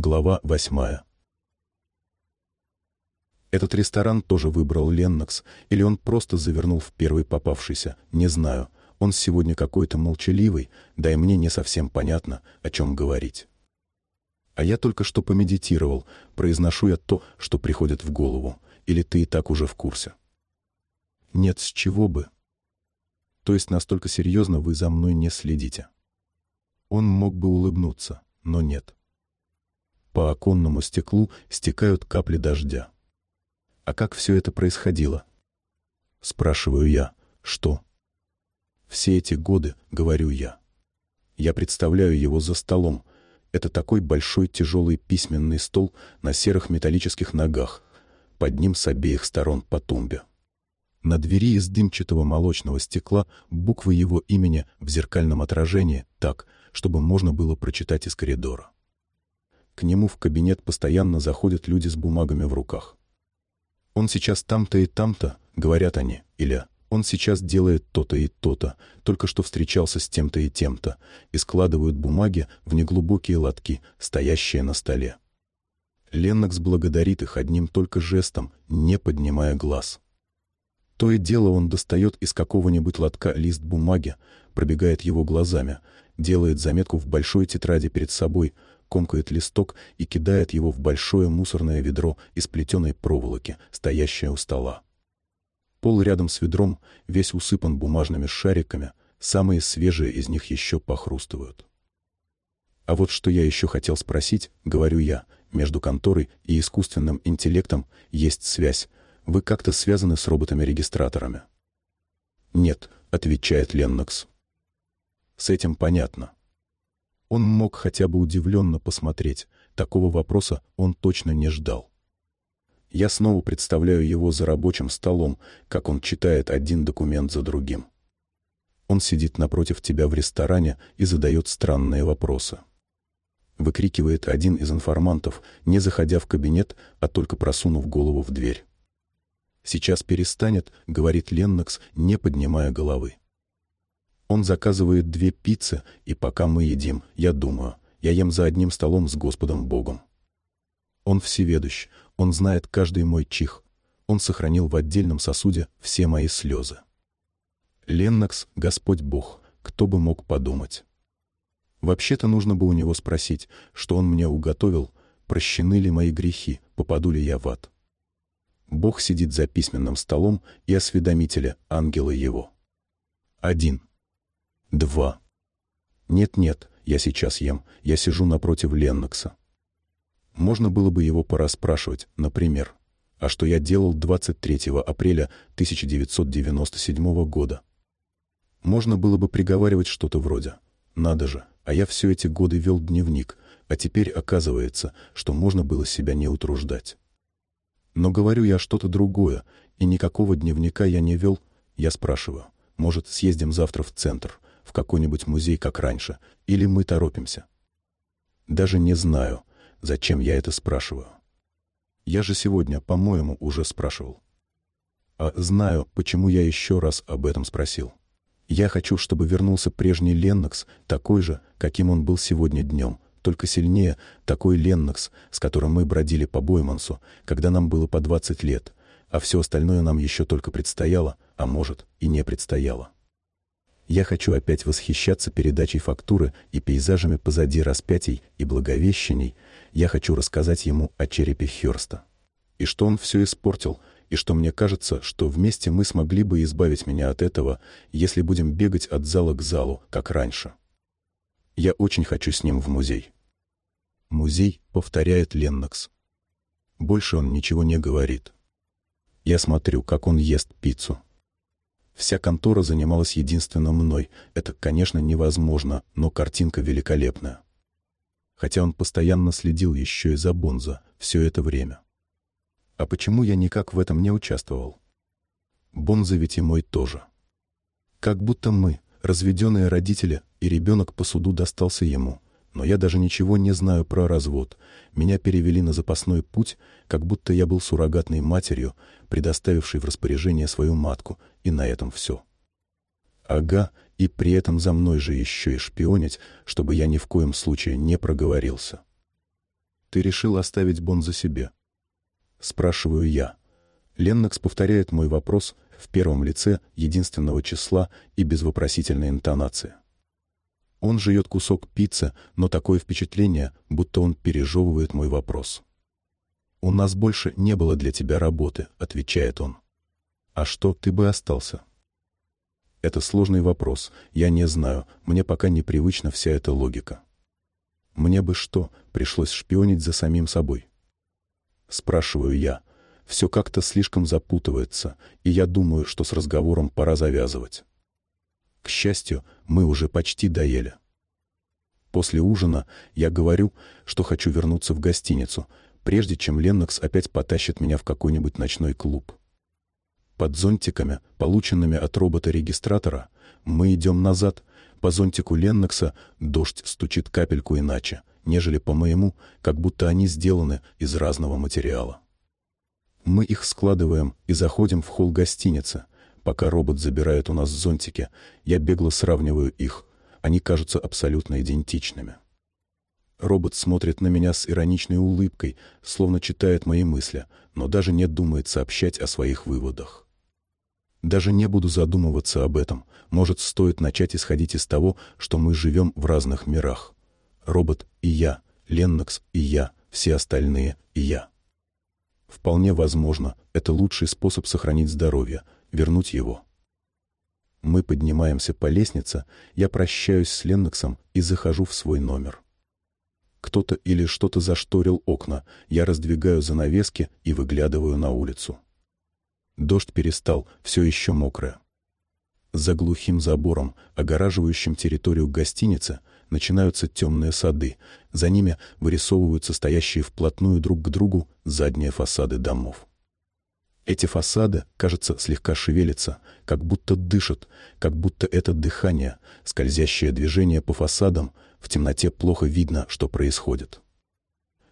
Глава восьмая. Этот ресторан тоже выбрал Леннокс, или он просто завернул в первый попавшийся, не знаю. Он сегодня какой-то молчаливый, да и мне не совсем понятно, о чем говорить. А я только что помедитировал, произношу я то, что приходит в голову, или ты и так уже в курсе. Нет, с чего бы. То есть настолько серьезно вы за мной не следите. Он мог бы улыбнуться, но нет. По оконному стеклу стекают капли дождя. А как все это происходило? Спрашиваю я. Что? Все эти годы, говорю я. Я представляю его за столом. Это такой большой тяжелый письменный стол на серых металлических ногах. Под ним с обеих сторон по тумбе. На двери из дымчатого молочного стекла буквы его имени в зеркальном отражении так, чтобы можно было прочитать из коридора. К нему в кабинет постоянно заходят люди с бумагами в руках. «Он сейчас там-то и там-то», — говорят они, или «он сейчас делает то-то и то-то, только что встречался с тем-то и тем-то», и складывают бумаги в неглубокие лотки, стоящие на столе. Леннокс благодарит их одним только жестом, не поднимая глаз. То и дело он достает из какого-нибудь лотка лист бумаги, пробегает его глазами, делает заметку в большой тетради перед собой, комкает листок и кидает его в большое мусорное ведро из плетеной проволоки, стоящее у стола. Пол рядом с ведром весь усыпан бумажными шариками, самые свежие из них еще похрустывают. А вот что я еще хотел спросить, говорю я, между конторой и искусственным интеллектом есть связь. Вы как-то связаны с роботами-регистраторами? Нет, отвечает Леннокс. С этим понятно. Он мог хотя бы удивленно посмотреть. Такого вопроса он точно не ждал. Я снова представляю его за рабочим столом, как он читает один документ за другим. Он сидит напротив тебя в ресторане и задает странные вопросы. Выкрикивает один из информантов, не заходя в кабинет, а только просунув голову в дверь. «Сейчас перестанет», — говорит Леннокс, не поднимая головы. Он заказывает две пиццы, и пока мы едим, я думаю, я ем за одним столом с Господом Богом. Он всеведущ, он знает каждый мой чих. Он сохранил в отдельном сосуде все мои слезы. Леннокс — Господь Бог, кто бы мог подумать. Вообще-то нужно бы у него спросить, что он мне уготовил, прощены ли мои грехи, попаду ли я в ад. Бог сидит за письменным столом и осведомителя, ангела его. Один. Два. Нет-нет, я сейчас ем, я сижу напротив Леннокса. Можно было бы его порасспрашивать, например, а что я делал 23 апреля 1997 года. Можно было бы приговаривать что-то вроде «Надо же, а я все эти годы вел дневник, а теперь оказывается, что можно было себя не утруждать». Но говорю я что-то другое, и никакого дневника я не вел, я спрашиваю, может, съездим завтра в центр, в какой-нибудь музей, как раньше, или мы торопимся? Даже не знаю, зачем я это спрашиваю. Я же сегодня, по-моему, уже спрашивал. А знаю, почему я еще раз об этом спросил. Я хочу, чтобы вернулся прежний Леннокс, такой же, каким он был сегодня днем, только сильнее такой Леннокс, с которым мы бродили по Боймансу, когда нам было по 20 лет, а все остальное нам еще только предстояло, а может и не предстояло. Я хочу опять восхищаться передачей фактуры и пейзажами позади распятий и благовещений. Я хочу рассказать ему о черепе Хёрста. И что он все испортил, и что мне кажется, что вместе мы смогли бы избавить меня от этого, если будем бегать от зала к залу, как раньше. Я очень хочу с ним в музей. Музей, повторяет Леннокс. Больше он ничего не говорит. Я смотрю, как он ест пиццу. Вся контора занималась единственно мной. Это, конечно, невозможно, но картинка великолепная. Хотя он постоянно следил еще и за Бонза все это время. А почему я никак в этом не участвовал? Бонза ведь и мой тоже. Как будто мы, разведенные родители, и ребенок по суду достался ему. Но я даже ничего не знаю про развод. Меня перевели на запасной путь, как будто я был суррогатной матерью, предоставившей в распоряжение свою матку, и на этом все. Ага, и при этом за мной же еще и шпионить, чтобы я ни в коем случае не проговорился. Ты решил оставить Бонза себе? Спрашиваю я. Леннокс повторяет мой вопрос в первом лице единственного числа и без вопросительной интонации. Он жует кусок пиццы, но такое впечатление, будто он пережевывает мой вопрос. «У нас больше не было для тебя работы», — отвечает он. «А что, ты бы остался?» Это сложный вопрос. Я не знаю. Мне пока непривычна вся эта логика. Мне бы что, пришлось шпионить за самим собой? Спрашиваю я. Все как-то слишком запутывается, и я думаю, что с разговором пора завязывать. К счастью, мы уже почти доели. После ужина я говорю, что хочу вернуться в гостиницу, прежде чем Леннокс опять потащит меня в какой-нибудь ночной клуб. Под зонтиками, полученными от робота-регистратора, мы идем назад. По зонтику Леннокса дождь стучит капельку иначе, нежели по моему, как будто они сделаны из разного материала. Мы их складываем и заходим в холл гостиницы. Пока робот забирает у нас зонтики, я бегло сравниваю их. Они кажутся абсолютно идентичными. Робот смотрит на меня с ироничной улыбкой, словно читает мои мысли, но даже не думает сообщать о своих выводах. Даже не буду задумываться об этом. Может, стоит начать исходить из того, что мы живем в разных мирах. Робот и я, Леннокс и я, все остальные и я. Вполне возможно, это лучший способ сохранить здоровье, вернуть его. Мы поднимаемся по лестнице, я прощаюсь с Ленноксом и захожу в свой номер. Кто-то или что-то зашторил окна, я раздвигаю занавески и выглядываю на улицу. Дождь перестал, все еще мокрое. За глухим забором, огораживающим территорию гостиницы, начинаются темные сады. За ними вырисовываются стоящие вплотную друг к другу задние фасады домов. Эти фасады, кажется, слегка шевелятся, как будто дышат, как будто это дыхание, скользящее движение по фасадам, в темноте плохо видно, что происходит.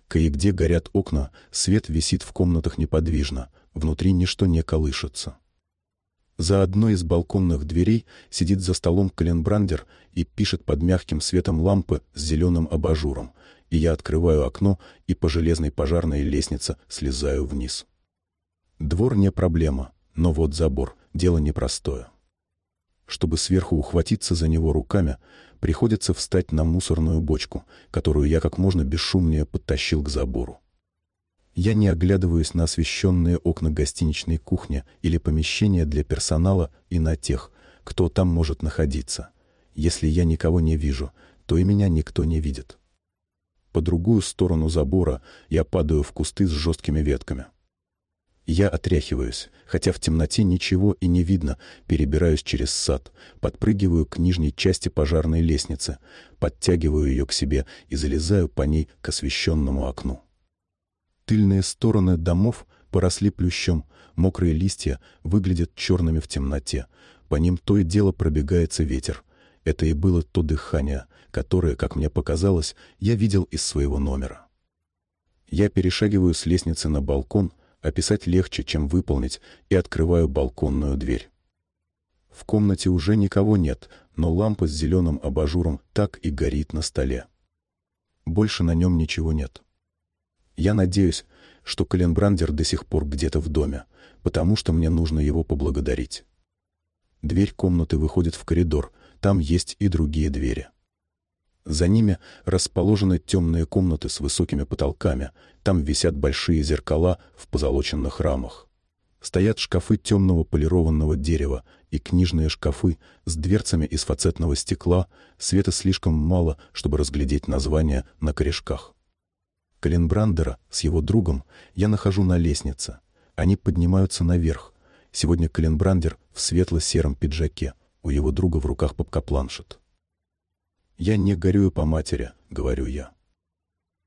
Кое-где горят окна, свет висит в комнатах неподвижно, внутри ничто не колышется. За одной из балконных дверей сидит за столом Каленбрандер и пишет под мягким светом лампы с зеленым абажуром, и я открываю окно и по железной пожарной лестнице слезаю вниз. Двор не проблема, но вот забор — дело непростое. Чтобы сверху ухватиться за него руками, приходится встать на мусорную бочку, которую я как можно бесшумнее подтащил к забору. Я не оглядываюсь на освещенные окна гостиничной кухни или помещения для персонала и на тех, кто там может находиться. Если я никого не вижу, то и меня никто не видит. По другую сторону забора я падаю в кусты с жесткими ветками. Я отряхиваюсь, хотя в темноте ничего и не видно, перебираюсь через сад, подпрыгиваю к нижней части пожарной лестницы, подтягиваю ее к себе и залезаю по ней к освещенному окну. Тыльные стороны домов поросли плющом, мокрые листья выглядят черными в темноте, по ним то и дело пробегается ветер. Это и было то дыхание, которое, как мне показалось, я видел из своего номера. Я перешагиваю с лестницы на балкон, описать легче, чем выполнить, и открываю балконную дверь. В комнате уже никого нет, но лампа с зеленым абажуром так и горит на столе. Больше на нем ничего нет. Я надеюсь, что Каленбрандер до сих пор где-то в доме, потому что мне нужно его поблагодарить. Дверь комнаты выходит в коридор, там есть и другие двери. За ними расположены темные комнаты с высокими потолками, там висят большие зеркала в позолоченных рамах. Стоят шкафы темного полированного дерева и книжные шкафы с дверцами из фацетного стекла, света слишком мало, чтобы разглядеть названия на корешках. Калинбрандера с его другом я нахожу на лестнице. Они поднимаются наверх. Сегодня Калинбрандер в светло-сером пиджаке, у его друга в руках папка-планшет. «Я не горюю по матери», — говорю я.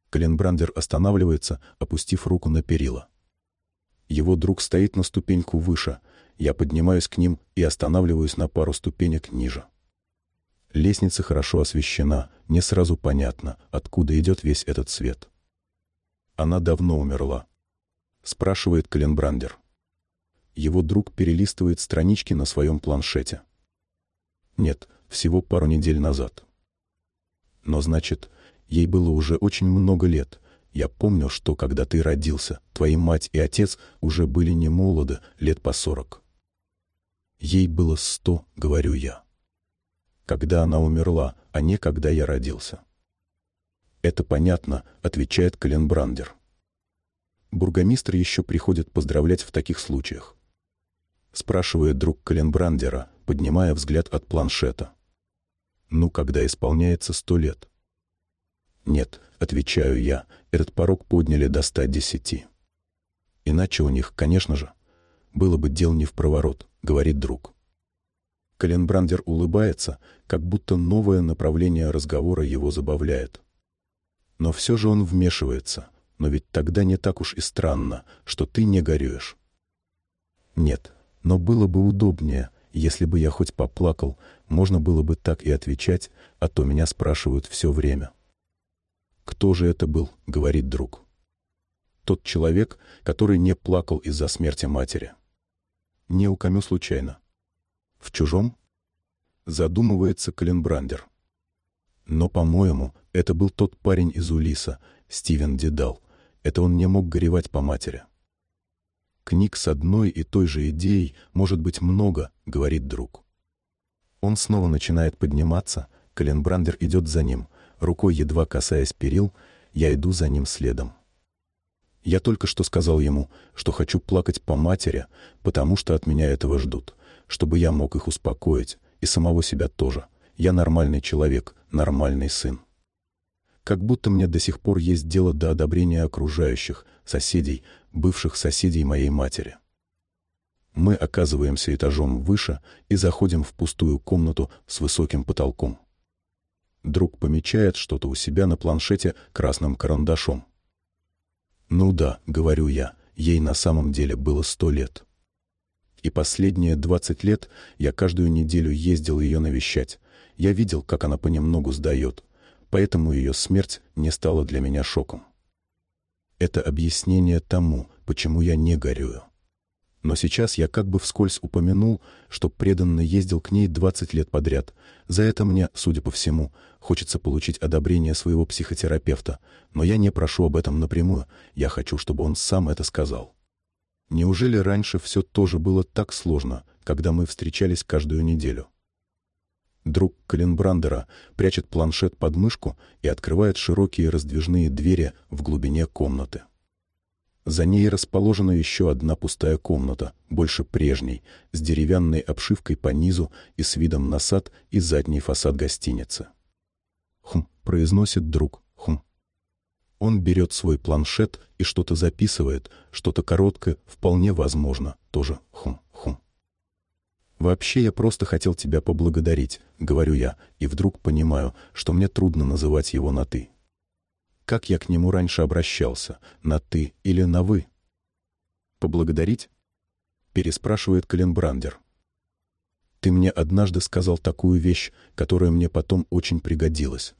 Калинбрандер останавливается, опустив руку на перила. Его друг стоит на ступеньку выше. Я поднимаюсь к ним и останавливаюсь на пару ступенек ниже. Лестница хорошо освещена, не сразу понятно, откуда идет весь этот свет. Она давно умерла. Спрашивает Каленбрандер. Его друг перелистывает странички на своем планшете. Нет, всего пару недель назад. Но значит, ей было уже очень много лет. Я помню, что когда ты родился, твои мать и отец уже были не молоды, лет по сорок. Ей было сто, говорю я. Когда она умерла, а не когда я родился. Это понятно, отвечает Каленбрандер. Бургомистр еще приходит поздравлять в таких случаях. Спрашивает друг Каленбрандера, поднимая взгляд от планшета. Ну, когда исполняется сто лет. Нет, отвечаю я, этот порог подняли до ста десяти. Иначе у них, конечно же, было бы дел не в проворот, говорит друг. Каленбрандер улыбается, как будто новое направление разговора его забавляет. Но все же он вмешивается, но ведь тогда не так уж и странно, что ты не горюешь. Нет, но было бы удобнее, если бы я хоть поплакал, можно было бы так и отвечать, а то меня спрашивают все время. «Кто же это был?» — говорит друг. «Тот человек, который не плакал из-за смерти матери». «Не у Камю случайно». «В чужом?» — задумывается Каленбрандер. Но, по-моему, это был тот парень из Улиса, Стивен Дедал. Это он не мог горевать по матери. Книг с одной и той же идеей может быть много, говорит друг. Он снова начинает подниматься, Каленбрандер идет за ним — рукой едва касаясь перил, я иду за ним следом. Я только что сказал ему, что хочу плакать по матери, потому что от меня этого ждут, чтобы я мог их успокоить, и самого себя тоже. Я нормальный человек, нормальный сын. Как будто мне до сих пор есть дело до одобрения окружающих, соседей, бывших соседей моей матери. Мы оказываемся этажом выше и заходим в пустую комнату с высоким потолком. Друг помечает что-то у себя на планшете красным карандашом. «Ну да», — говорю я, — ей на самом деле было сто лет. И последние двадцать лет я каждую неделю ездил ее навещать. Я видел, как она понемногу сдает, поэтому ее смерть не стала для меня шоком. Это объяснение тому, почему я не горюю. Но сейчас я как бы вскользь упомянул, что преданно ездил к ней 20 лет подряд. За это мне, судя по всему, хочется получить одобрение своего психотерапевта. Но я не прошу об этом напрямую, я хочу, чтобы он сам это сказал. Неужели раньше все тоже было так сложно, когда мы встречались каждую неделю? Друг Калинбрандера прячет планшет под мышку и открывает широкие раздвижные двери в глубине комнаты. За ней расположена еще одна пустая комната, больше прежней, с деревянной обшивкой по низу и с видом на сад и задний фасад гостиницы. «Хм», — произносит друг, «хм». Он берет свой планшет и что-то записывает, что-то короткое, вполне возможно, тоже «хм-хм». «Вообще я просто хотел тебя поблагодарить», — говорю я, и вдруг понимаю, что мне трудно называть его на «ты» как я к нему раньше обращался, на «ты» или на «вы». «Поблагодарить?» — переспрашивает Каленбрандер. «Ты мне однажды сказал такую вещь, которая мне потом очень пригодилась.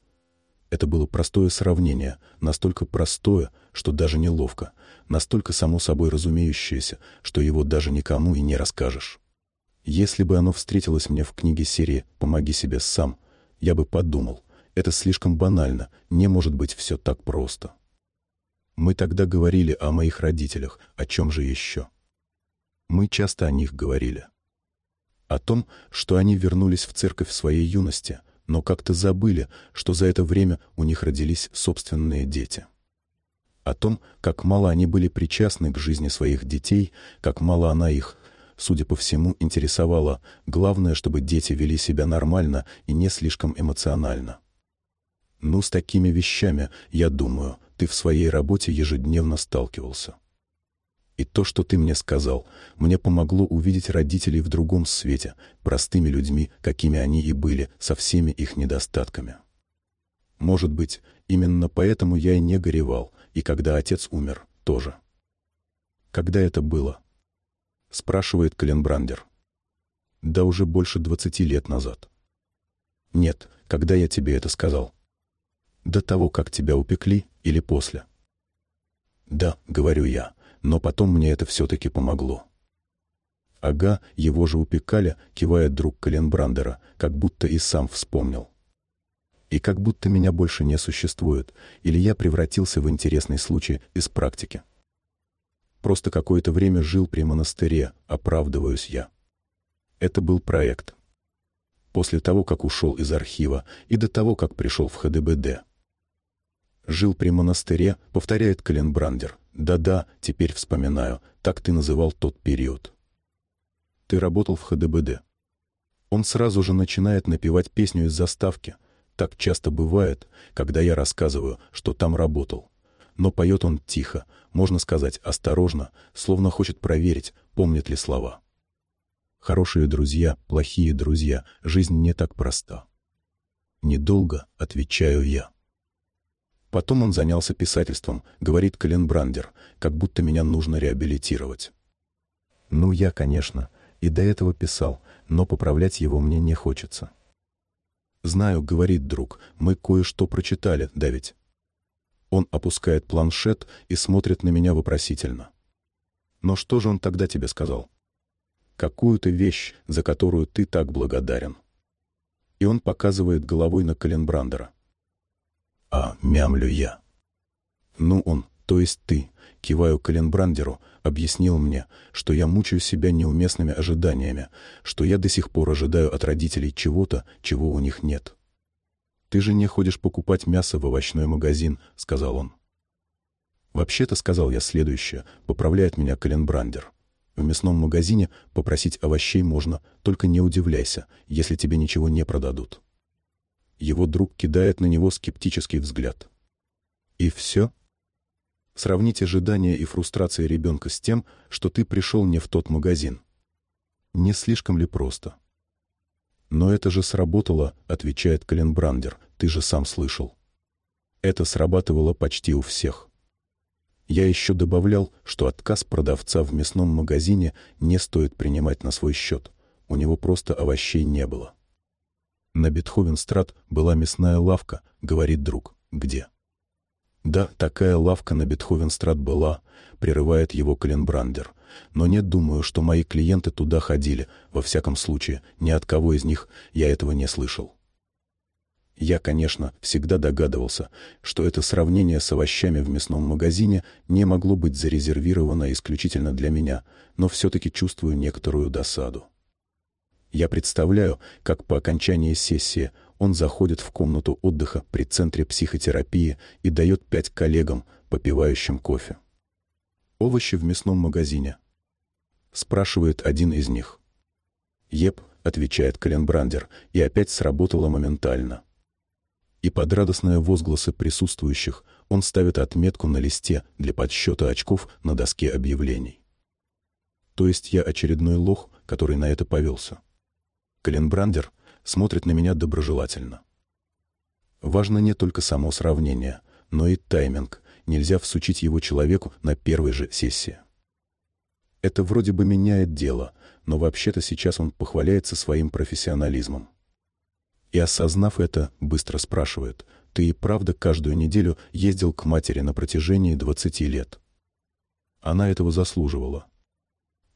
Это было простое сравнение, настолько простое, что даже неловко, настолько само собой разумеющееся, что его даже никому и не расскажешь. Если бы оно встретилось мне в книге серии «Помоги себе сам», я бы подумал, это слишком банально, не может быть все так просто. Мы тогда говорили о моих родителях, о чем же еще? Мы часто о них говорили. О том, что они вернулись в церковь в своей юности, но как-то забыли, что за это время у них родились собственные дети. О том, как мало они были причастны к жизни своих детей, как мало она их, судя по всему, интересовала. Главное, чтобы дети вели себя нормально и не слишком эмоционально. Ну, с такими вещами, я думаю, ты в своей работе ежедневно сталкивался. И то, что ты мне сказал, мне помогло увидеть родителей в другом свете, простыми людьми, какими они и были, со всеми их недостатками. Может быть, именно поэтому я и не горевал, и когда отец умер, тоже. Когда это было? Спрашивает Каленбрандер. Да уже больше двадцати лет назад. Нет, когда я тебе это сказал? До того, как тебя упекли, или после? Да, говорю я, но потом мне это все-таки помогло. Ага, его же упекали, кивает друг Каленбрандера, как будто и сам вспомнил. И как будто меня больше не существует, или я превратился в интересный случай из практики. Просто какое-то время жил при монастыре, оправдываюсь я. Это был проект. После того, как ушел из архива, и до того, как пришел в ХДБД. Жил при монастыре, повторяет Каленбрандер. Да-да, теперь вспоминаю, так ты называл тот период. Ты работал в ХДБД. Он сразу же начинает напевать песню из заставки. Так часто бывает, когда я рассказываю, что там работал. Но поет он тихо, можно сказать, осторожно, словно хочет проверить, помнит ли слова. Хорошие друзья, плохие друзья, жизнь не так проста. Недолго, отвечаю я. Потом он занялся писательством, говорит Каленбрандер, как будто меня нужно реабилитировать. Ну, я, конечно, и до этого писал, но поправлять его мне не хочется. «Знаю», — говорит друг, — «мы кое-что прочитали, да ведь?» Он опускает планшет и смотрит на меня вопросительно. «Но что же он тогда тебе сказал?» «Какую-то вещь, за которую ты так благодарен». И он показывает головой на Каленбрандера. «А, мямлю я». «Ну он, то есть ты, киваю Каленбрандеру, объяснил мне, что я мучаю себя неуместными ожиданиями, что я до сих пор ожидаю от родителей чего-то, чего у них нет. «Ты же не ходишь покупать мясо в овощной магазин», — сказал он. «Вообще-то», — сказал я следующее, — поправляет меня Каленбрандер. «В мясном магазине попросить овощей можно, только не удивляйся, если тебе ничего не продадут». Его друг кидает на него скептический взгляд. «И все?» Сравнить ожидания и фрустрации ребенка с тем, что ты пришел не в тот магазин. Не слишком ли просто? «Но это же сработало», — отвечает Каленбрандер, — «ты же сам слышал». Это срабатывало почти у всех. Я еще добавлял, что отказ продавца в мясном магазине не стоит принимать на свой счет. У него просто овощей не было. На Бетховен-страт была мясная лавка, говорит друг. Где? Да, такая лавка на Бетховен-страт была, прерывает его Каленбрандер. Но нет, думаю, что мои клиенты туда ходили. Во всяком случае, ни от кого из них я этого не слышал. Я, конечно, всегда догадывался, что это сравнение с овощами в мясном магазине не могло быть зарезервировано исключительно для меня, но все-таки чувствую некоторую досаду. Я представляю, как по окончании сессии он заходит в комнату отдыха при центре психотерапии и дает пять коллегам, попивающим кофе. «Овощи в мясном магазине», — спрашивает один из них. «Еп», — отвечает Каленбрандер, и опять сработало моментально. И под радостные возгласы присутствующих он ставит отметку на листе для подсчета очков на доске объявлений. То есть я очередной лох, который на это повелся. Каленбрандер смотрит на меня доброжелательно. Важно не только само сравнение, но и тайминг, нельзя всучить его человеку на первой же сессии. Это вроде бы меняет дело, но вообще-то сейчас он похваляется своим профессионализмом. И осознав это, быстро спрашивает, «Ты и правда каждую неделю ездил к матери на протяжении двадцати лет?» Она этого заслуживала.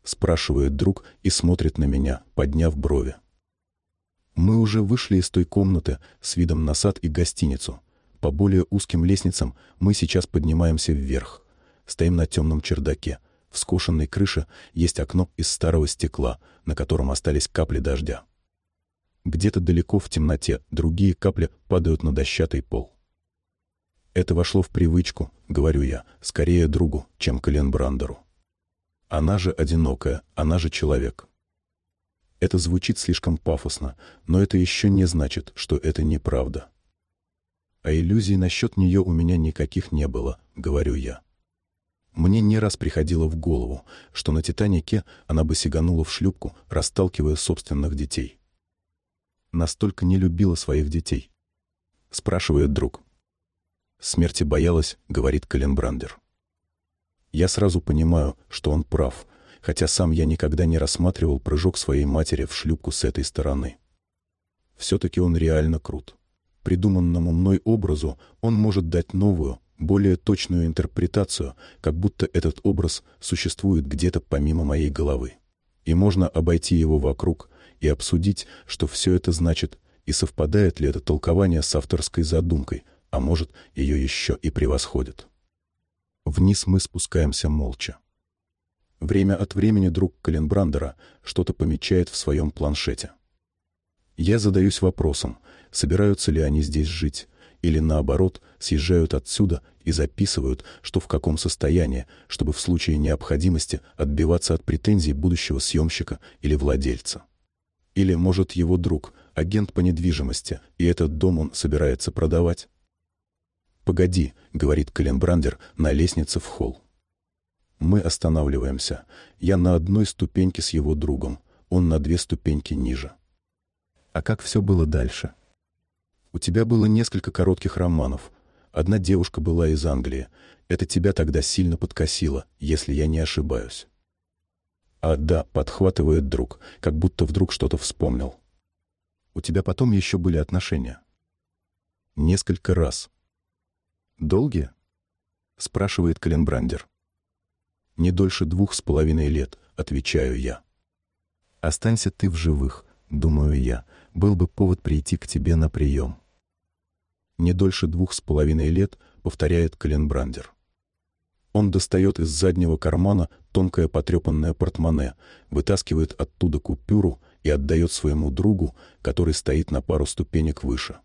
Спрашивает друг и смотрит на меня, подняв брови. Мы уже вышли из той комнаты с видом на сад и гостиницу, по более узким лестницам мы сейчас поднимаемся вверх. Стоим на темном чердаке. В скошенной крыше есть окно из старого стекла, на котором остались капли дождя. Где-то далеко в темноте другие капли падают на дощатый пол. Это вошло в привычку, говорю я, скорее другу, чем Каленбрандеру. Она же одинокая, она же человек. Это звучит слишком пафосно, но это еще не значит, что это неправда а иллюзий насчет нее у меня никаких не было, говорю я. Мне не раз приходило в голову, что на «Титанике» она бы сиганула в шлюпку, расталкивая собственных детей. Настолько не любила своих детей. Спрашивает друг. Смерти боялась, говорит Каленбрандер. Я сразу понимаю, что он прав, хотя сам я никогда не рассматривал прыжок своей матери в шлюпку с этой стороны. Все-таки он реально крут придуманному мной образу он может дать новую, более точную интерпретацию, как будто этот образ существует где-то помимо моей головы. И можно обойти его вокруг и обсудить, что все это значит и совпадает ли это толкование с авторской задумкой, а может, ее еще и превосходит. Вниз мы спускаемся молча. Время от времени друг Каленбрандера что-то помечает в своем планшете. Я задаюсь вопросом, собираются ли они здесь жить, или наоборот, съезжают отсюда и записывают, что в каком состоянии, чтобы в случае необходимости отбиваться от претензий будущего съемщика или владельца. Или, может, его друг, агент по недвижимости, и этот дом он собирается продавать? «Погоди», — говорит Каленбрандер на лестнице в холл. Мы останавливаемся. Я на одной ступеньке с его другом, он на две ступеньки ниже. А как все было дальше? У тебя было несколько коротких романов. Одна девушка была из Англии. Это тебя тогда сильно подкосило, если я не ошибаюсь. А да, подхватывает друг, как будто вдруг что-то вспомнил. У тебя потом еще были отношения? Несколько раз. Долгие? Спрашивает Каленбрандер. Не дольше двух с половиной лет, отвечаю я. Останься ты в живых, думаю я, был бы повод прийти к тебе на прием. Не дольше двух с половиной лет, повторяет Каленбрандер. Он достает из заднего кармана тонкое потрепанное портмоне, вытаскивает оттуда купюру и отдает своему другу, который стоит на пару ступенек выше.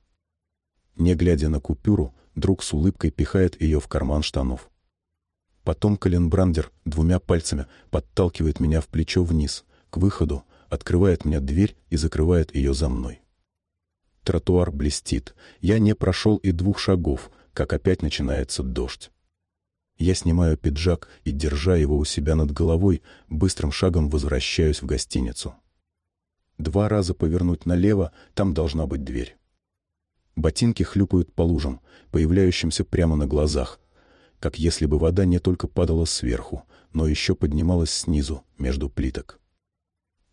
Не глядя на купюру, друг с улыбкой пихает ее в карман штанов. Потом Каленбрандер двумя пальцами подталкивает меня в плечо вниз, к выходу, открывает мне дверь и закрывает ее за мной. Тротуар блестит. Я не прошел и двух шагов, как опять начинается дождь. Я снимаю пиджак и, держа его у себя над головой, быстрым шагом возвращаюсь в гостиницу. Два раза повернуть налево, там должна быть дверь. Ботинки хлюпают по лужам, появляющимся прямо на глазах, как если бы вода не только падала сверху, но еще поднималась снизу, между плиток.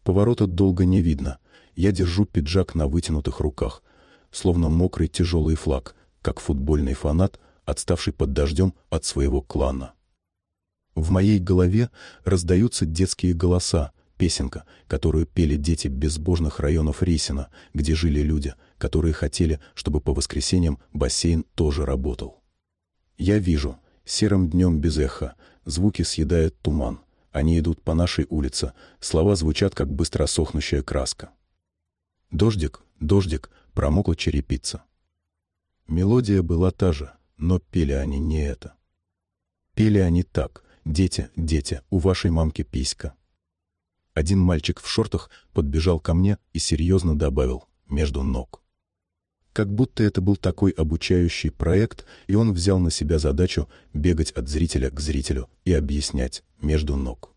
Поворота долго не видно. Я держу пиджак на вытянутых руках, словно мокрый тяжелый флаг, как футбольный фанат, отставший под дождем от своего клана. В моей голове раздаются детские голоса, песенка, которую пели дети безбожных районов Рейсина, где жили люди, которые хотели, чтобы по воскресеньям бассейн тоже работал. Я вижу, серым днем без эха, звуки съедает туман. Они идут по нашей улице, слова звучат, как быстро сохнущая краска. Дождик, дождик, промокла черепица. Мелодия была та же — но пели они не это. Пели они так. «Дети, дети, у вашей мамки писька». Один мальчик в шортах подбежал ко мне и серьезно добавил «между ног». Как будто это был такой обучающий проект, и он взял на себя задачу бегать от зрителя к зрителю и объяснять «между ног».